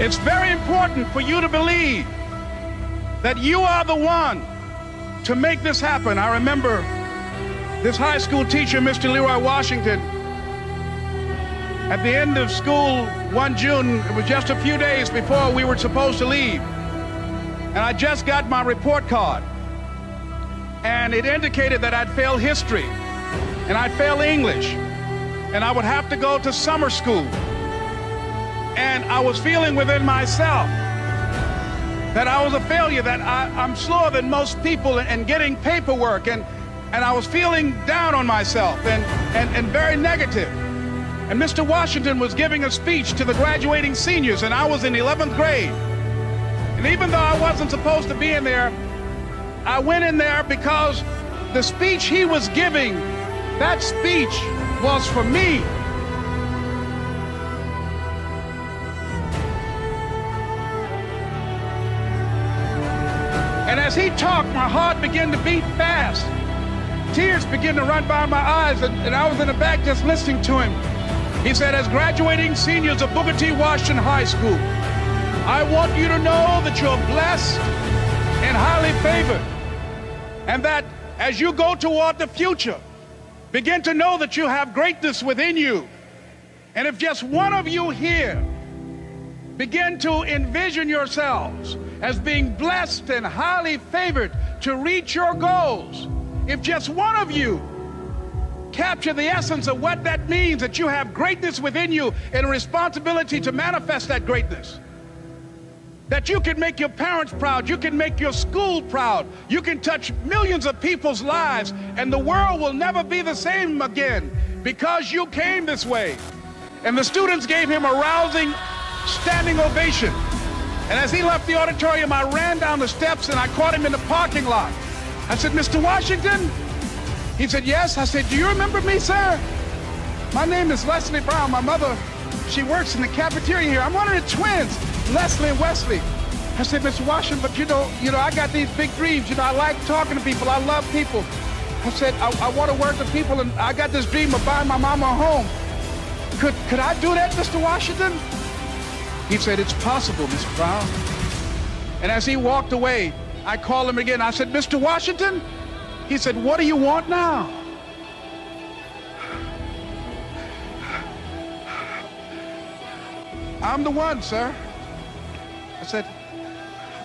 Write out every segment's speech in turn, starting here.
It's very important for you to believe that you are the one to make this happen. I remember this high school teacher, Mr. Leroy Washington, at the end of school one June, it was just a few days before we were supposed to leave. And I just got my report card. And it indicated that I'd failed history and I'd failed English. And I would have to go to summer school. And I was feeling within myself that I was a failure, that I, am slower than most people in getting paperwork. And, and I was feeling down on myself and, and, and very negative. And Mr. Washington was giving a speech to the graduating seniors, and I was in 11th grade. And even though I wasn't supposed to be in there, I went in there because the speech he was giving, that speech was for me. And as he talked, my heart began to beat fast. Tears began to run by my eyes, and, and I was in the back just listening to him. He said, as graduating seniors of Booker T. Washington High School, I want you to know that you're blessed and highly favored. And that as you go toward the future, begin to know that you have greatness within you. And if just one of you here begin to envision yourselves as being blessed and highly favored to reach your goals, if just one of you capture the essence of what that means that you have greatness within you and a responsibility to manifest that greatness. That you can make your parents proud, you can make your school proud, you can touch millions of people's lives, and the world will never be the same again because you came this way. And the students gave him a rousing standing ovation. And as he left the auditorium, I ran down the steps and I caught him in the parking lot. I said, Mr. Washington, he said, yes. I said, do you remember me, sir? My name is Leslie Brown. My mother, she works in the cafeteria here. I'm one of the twins, Leslie and Wesley. I said, Mr. Washington, but you know, you know, I got these big dreams. You know, I like talking to people. I love people. I said, I, I want to work with people, and I got this dream of buying my mama a home. Could, could I do that, Mr. Washington? He said, it's possible, Mr. Brown. And as he walked away, I called him again. I said, Mr. Washington, he said, What do you want now? I'm the one, sir. I said,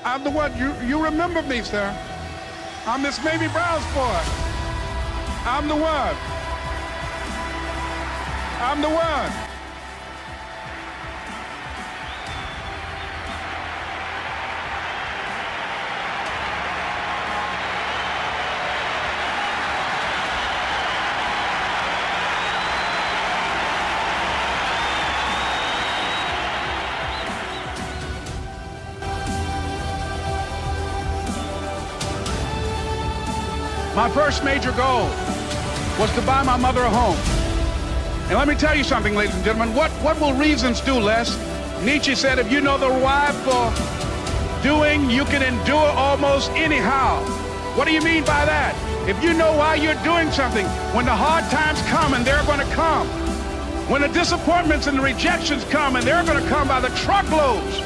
I'm the one. You, you remember me, sir. I'm Miss Mamie Brown's boy. I'm the one. I'm the one. My first major goal was to buy my mother a home. And let me tell you something, ladies and gentlemen. What, what will reasons do, Les? Nietzsche said, if you know the why for doing, you can endure almost anyhow. What do you mean by that? If you know why you're doing something, when the hard times come, and they're going to come, when the disappointments and the rejections come, and they're going to come by the truckloads,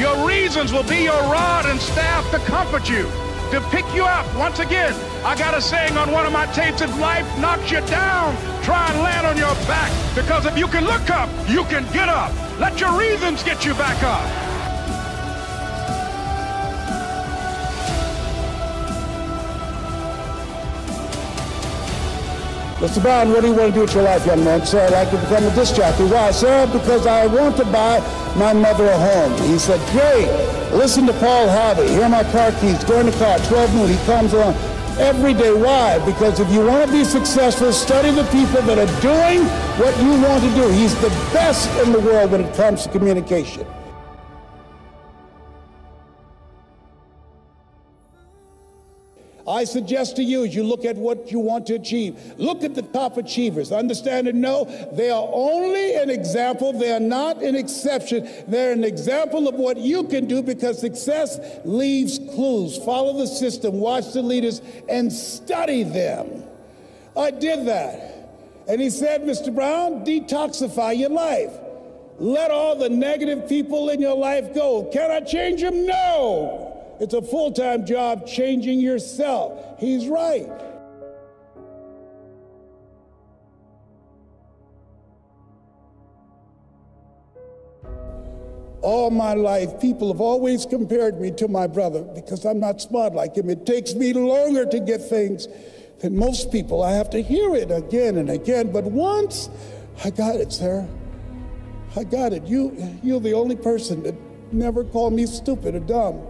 your reasons will be your rod and staff to comfort you to pick you up. Once again, I got a saying on one of my tapes, if life knocks you down, try and land on your back. Because if you can look up, you can get up. Let your reasons get you back up. Mr. Brown, what do you want to do with your life, young man? Sir, I'd like to become a disc jockey. Why, sir? Because I want to buy my mother a home. He said, great. Listen to Paul Harvey. Here are my car keys. Go in the car. 12 noon. He comes along every day. Why? Because if you want to be successful, study the people that are doing what you want to do. He's the best in the world when it comes to communication. I suggest to you as you look at what you want to achieve, look at the top achievers. Understand and know they are only an example. They are not an exception. They're an example of what you can do because success leaves clues. Follow the system, watch the leaders, and study them. I did that. And he said, Mr. Brown, detoxify your life. Let all the negative people in your life go. Can I change them? No. It's a full time job changing yourself. He's right. All my life, people have always compared me to my brother because I'm not smart like him. It takes me longer to get things than most people. I have to hear it again and again. But once I got it, sir. I got it. You, you're the only person that never called me stupid or dumb.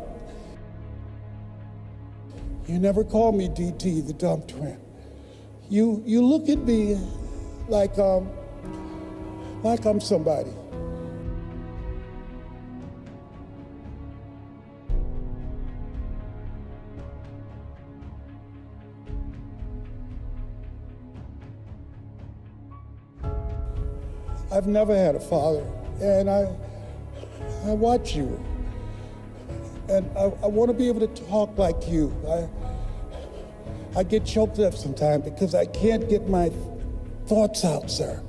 You never call me DT, the dumb twin. You, you look at me like, um, like I'm somebody. I've never had a father, and I, I watch you, and I, I want to be able to talk like you. I, I get choked up sometimes because I can't get my thoughts out, sir.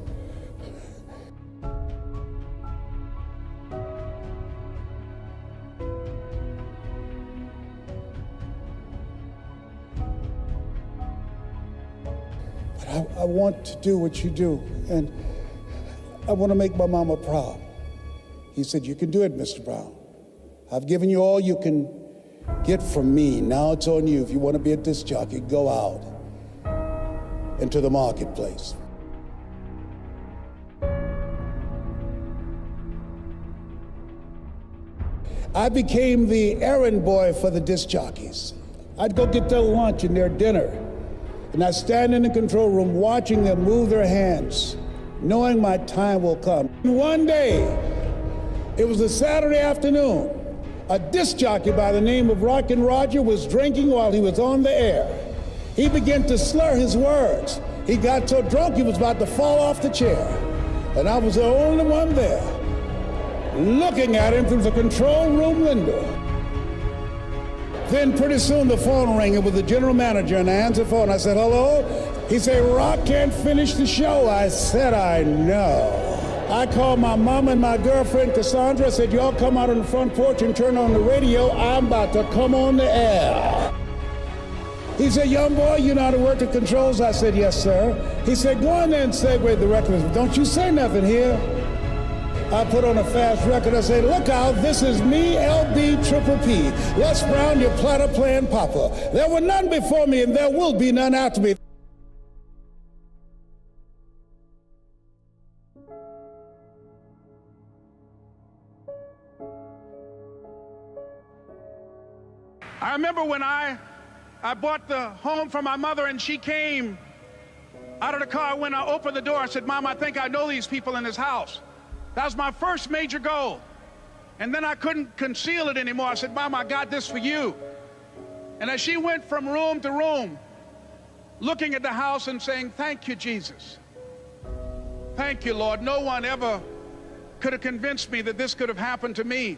But I, I want to do what you do, and I want to make my mama proud. He said, You can do it, Mr. Brown. I've given you all you can get from me. Now it's on you. If you want to be a disc jockey, go out into the marketplace. I became the errand boy for the disc jockeys. I'd go get their lunch and their dinner, and I'd stand in the control room watching them move their hands knowing my time will come. One day, it was a Saturday afternoon, a disc jockey by the name of Rockin' Roger was drinking while he was on the air. He began to slur his words. He got so drunk he was about to fall off the chair. And I was the only one there, looking at him through the control room window. Then pretty soon the phone rang. It was the general manager, and I answered the phone. I said, hello? He said, Rock can't finish the show. I said, I know. I called my mom and my girlfriend Cassandra. Said, y'all come out on the front porch and turn on the radio. I'm about to come on the air. He said, young boy, you know how to work the controls? I said, yes, sir. He said, go in there and segue the record. Don't you say nothing here. I put on a fast record. I say, look out, this is me, LB Triple P. Les Brown, your platter playing papa. There were none before me, and there will be none after me. Remember when I, I bought the home for my mother and she came out of the car. When I opened the door, I said, Mom, I think I know these people in this house. That was my first major goal. And then I couldn't conceal it anymore. I said, Mom, I got this for you. And as she went from room to room, looking at the house and saying, Thank you, Jesus. Thank you, Lord. No one ever could have convinced me that this could have happened to me.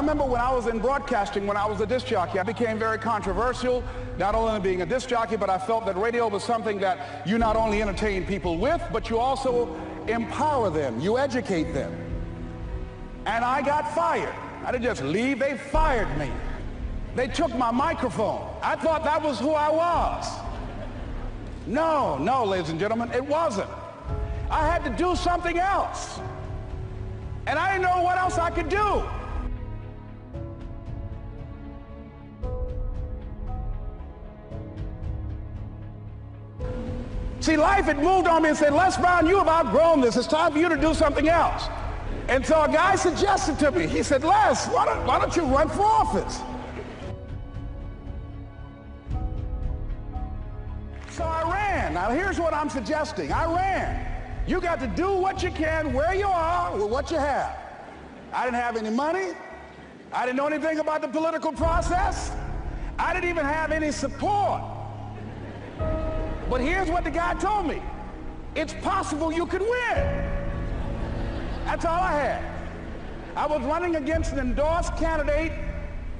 Remember when I was in broadcasting, when I was a disc jockey, I became very controversial, not only being a disc jockey, but I felt that radio was something that you not only entertain people with, but you also empower them, you educate them. And I got fired. I didn't just leave, they fired me. They took my microphone. I thought that was who I was. No, no, ladies and gentlemen, it wasn't. I had to do something else. And I didn't know what else I could do. See, life had moved on me and said, Les Brown, you have outgrown this. It's time for you to do something else. And so a guy suggested to me, he said, Les, why don't, why don't you run for office? So I ran. Now here's what I'm suggesting. I ran. You got to do what you can where you are with what you have. I didn't have any money. I didn't know anything about the political process. I didn't even have any support. But here's what the guy told me. It's possible you could win. That's all I had. I was running against an endorsed candidate